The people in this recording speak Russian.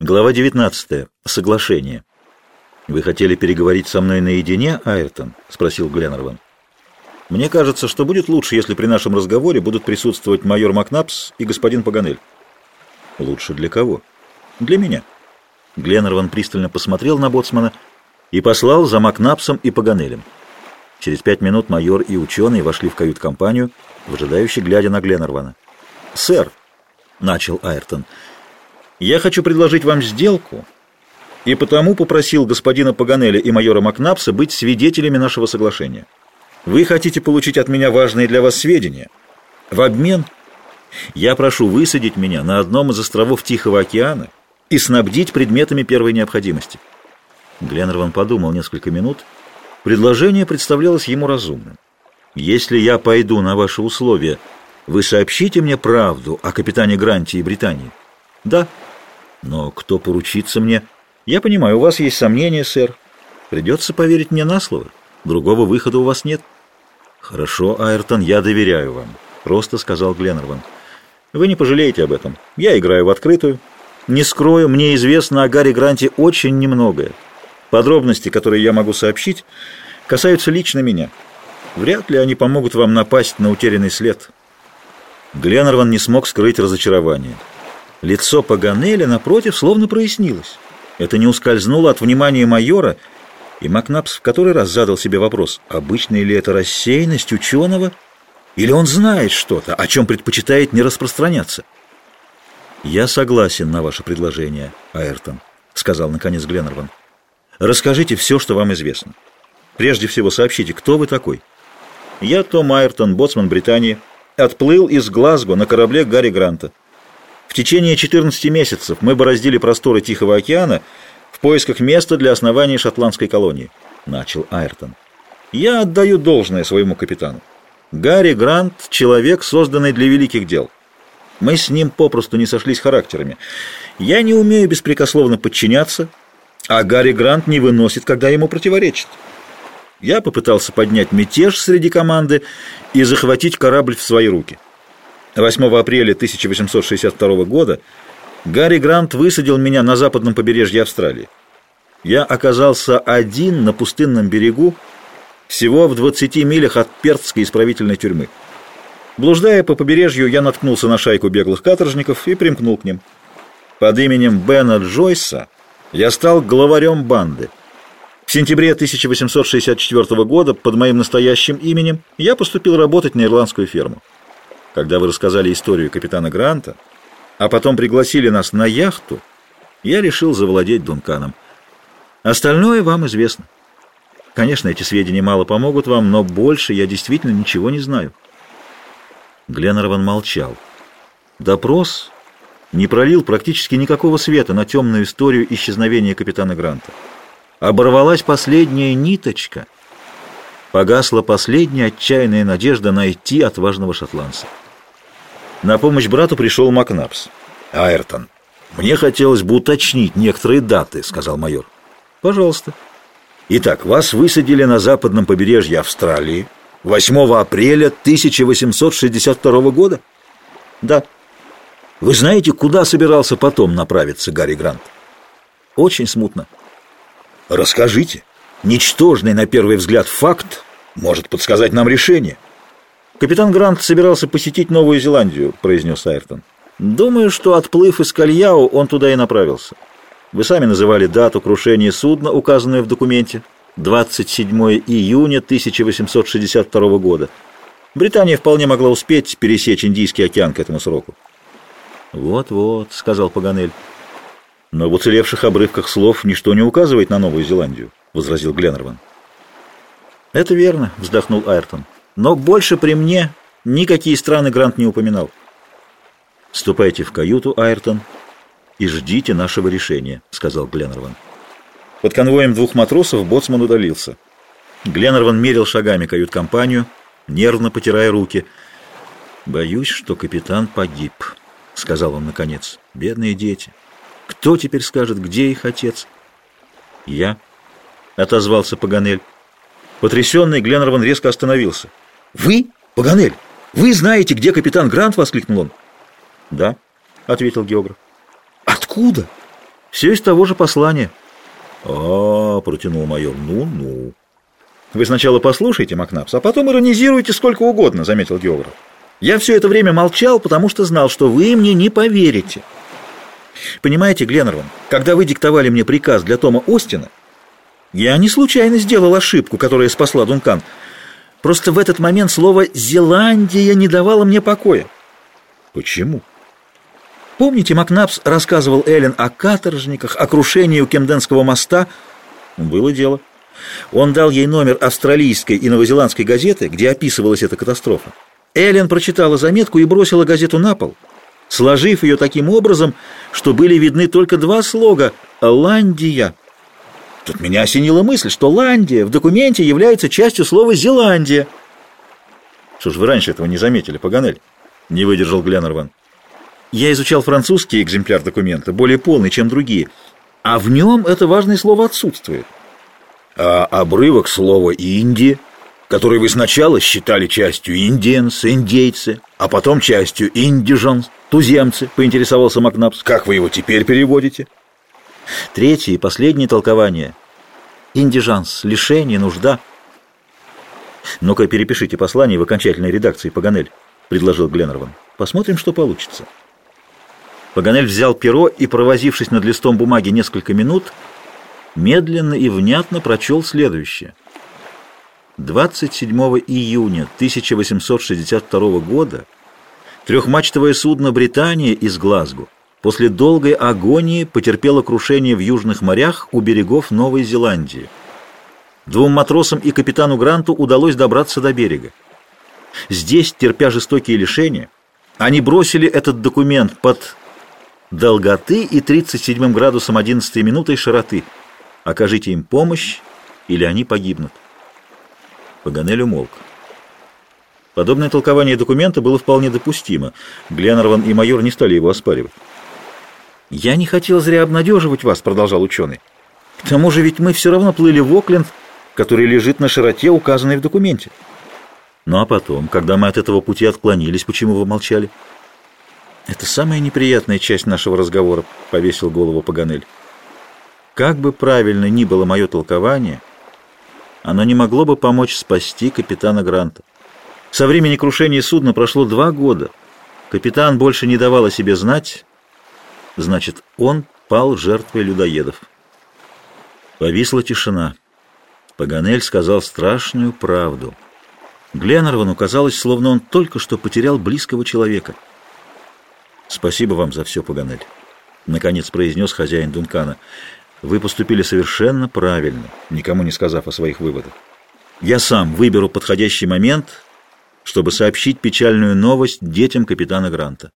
Глава 19. Соглашение. «Вы хотели переговорить со мной наедине, Айртон?» — спросил Гленнерван. «Мне кажется, что будет лучше, если при нашем разговоре будут присутствовать майор Макнапс и господин Паганель». «Лучше для кого?» «Для меня». Гленнерван пристально посмотрел на боцмана и послал за Макнапсом и Паганелем. Через пять минут майор и ученый вошли в кают-компанию, выжидающе глядя на Гленнервана. «Сэр», — начал Айртон, — я хочу предложить вам сделку, и потому попросил господина Паганеля и майора Макнапса быть свидетелями нашего соглашения. Вы хотите получить от меня важные для вас сведения. В обмен я прошу высадить меня на одном из островов Тихого океана и снабдить предметами первой необходимости. Гленнерван подумал несколько минут. Предложение представлялось ему разумным. Если я пойду на ваши условия, вы сообщите мне правду о капитане Гранте и Британии? Да. Но кто поручится мне? Я понимаю, у вас есть сомнения, сэр. Придется поверить мне на слово. Другого выхода у вас нет. Хорошо, Айртон, я доверяю вам, просто сказал Гленнерван. Вы не пожалеете об этом. Я играю в открытую. Не скрою, мне известно о Гарри Гранте очень немногое. Подробности, которые я могу сообщить, касаются лично меня. Вряд ли они помогут вам напасть на утерянный след. Гленнерван не смог скрыть разочарование. Лицо Паганеля, напротив, словно прояснилось. Это не ускользнуло от внимания майора, и Макнапс в который раз задал себе вопрос, обычная ли это рассеянность ученого, или он знает что-то, о чем предпочитает не распространяться. «Я согласен на ваше предложение, Аэртон», — сказал наконец Гленнерван. «Расскажите все, что вам известно. Прежде всего сообщите, кто вы такой?» «Я Том Айртон, боцман Британии, отплыл из Глазго на корабле Гарри Гранта». В течение 14 месяцев мы бороздили просторы Тихого океана в поисках места для основания шотландской колонии, начал Айртон. Я отдаю должное своему капитану. Гарри Грант — человек, созданный для великих дел. Мы с ним попросту не сошлись характерами. Я не умею беспрекословно подчиняться, а Гарри Грант не выносит, когда ему противоречит. Я попытался поднять мятеж среди команды и захватить корабль в свои руки. 8 апреля 1862 года Гарри Грант высадил меня на западном побережье Австралии. Я оказался один на пустынном берегу, всего в 20 милях от Пертской исправительной тюрьмы. Блуждая по побережью, я наткнулся на шайку беглых каторжников и примкнул к ним. Под именем Бена Джойса я стал главарем банды. В сентябре 1864 года под моим настоящим именем я поступил работать на ирландскую ферму. Когда вы рассказали историю капитана Гранта, а потом пригласили нас на яхту, я решил завладеть Дунканом. Остальное вам известно. Конечно, эти сведения мало помогут вам, но больше я действительно ничего не знаю. Гленнерван молчал. Допрос не пролил практически никакого света на темную историю исчезновения капитана Гранта. Оборвалась последняя ниточка. Погасла последняя отчаянная надежда найти отважного шотландца. На помощь брату пришел Макнапс. «Айртон, мне хотелось бы уточнить некоторые даты», — сказал майор. «Пожалуйста». «Итак, вас высадили на западном побережье Австралии 8 апреля 1862 года?» «Да». «Вы знаете, куда собирался потом направиться Гарри Грант?» «Очень смутно». «Расскажите. Ничтожный, на первый взгляд, факт может подсказать нам решение». «Капитан Грант собирался посетить Новую Зеландию», — произнес Айртон. «Думаю, что, отплыв из Кальяо, он туда и направился. Вы сами называли дату крушения судна, указанную в документе. 27 июня 1862 года. Британия вполне могла успеть пересечь Индийский океан к этому сроку». «Вот-вот», — сказал Паганель. «Но в уцелевших обрывках слов ничто не указывает на Новую Зеландию», — возразил Гленнерван. «Это верно», — вздохнул Айртон. Но больше при мне никакие страны Грант не упоминал. «Ступайте в каюту, Айртон, и ждите нашего решения», — сказал Гленнерван. Под конвоем двух матросов боцман удалился. Гленнерван мерил шагами кают-компанию, нервно потирая руки. «Боюсь, что капитан погиб», — сказал он наконец. «Бедные дети. Кто теперь скажет, где их отец?» «Я», — отозвался Паганель. Потрясенный Гленнерван резко остановился. «Вы, Паганель, вы знаете, где капитан Грант?» — воскликнул он. «Да», — ответил географ. «Откуда?» Все из того же послания. А, протянул майор. Ну-ну. Вы сначала послушайте, Макнапс, а потом иронизируйте сколько угодно, заметил географ. Я все это время молчал, потому что знал, что вы мне не поверите. Понимаете, Гленнерван, когда вы диктовали мне приказ для Тома Остина, я не случайно сделал ошибку, которая спасла Дункан. Просто в этот момент слово «Зеландия» не давало мне покоя. Почему? Помните, Макнапс рассказывал Эллен о каторжниках, о крушении у Кемденского моста? Было дело. Он дал ей номер австралийской и новозеландской газеты, где описывалась эта катастрофа. Эллен прочитала заметку и бросила газету на пол, сложив ее таким образом, что были видны только два слога «Ландия». Тут меня осенила мысль, что «Ландия» в документе является частью слова «Зеландия». Что ж вы раньше этого не заметили, Паганель? Не выдержал Гленнерван. Я изучал французский экземпляр документа, более полный, чем другие, а в нем это важное слово отсутствует. А обрывок слова «Индия», который вы сначала считали частью «индиенс», «индейцы», а потом частью «индижанс», «туземцы», поинтересовался Макнапс. Как вы его теперь переводите? Третье и последнее толкование. «Индижанс», «лишение», «нужда». «Ну-ка, перепишите послание в окончательной редакции, Паганель», — предложил Гленнерван. «Посмотрим, что получится». Паганель взял перо и, провозившись над листом бумаги несколько минут, медленно и внятно прочел следующее. 27 июня 1862 года трехмачтовое судно «Британия» из Глазго после долгой агонии потерпело крушение в южных морях у берегов Новой Зеландии. Двум матросам и капитану Гранту удалось добраться до берега. Здесь, терпя жестокие лишения, они бросили этот документ под долготы и 37 градусом 11 минутой широты – Окажите им помощь, или они погибнут. Паганель умолк. Подобное толкование документа было вполне допустимо. Гленнерван и майор не стали его оспаривать. «Я не хотел зря обнадеживать вас», — продолжал ученый. «К тому же ведь мы все равно плыли в Окленд, который лежит на широте, указанной в документе». «Ну а потом, когда мы от этого пути отклонились, почему вы молчали?» «Это самая неприятная часть нашего разговора», — повесил голову Паганель. Как бы правильно ни было мое толкование, оно не могло бы помочь спасти капитана Гранта. Со времени крушения судна прошло два года. Капитан больше не давал о себе знать, значит, он пал жертвой людоедов. Повисла тишина. Паганель сказал страшную правду. Гленнервану казалось, словно он только что потерял близкого человека. «Спасибо вам за все, Паганель», — наконец произнес хозяин Дункана. Вы поступили совершенно правильно, никому не сказав о своих выводах. Я сам выберу подходящий момент, чтобы сообщить печальную новость детям капитана Гранта.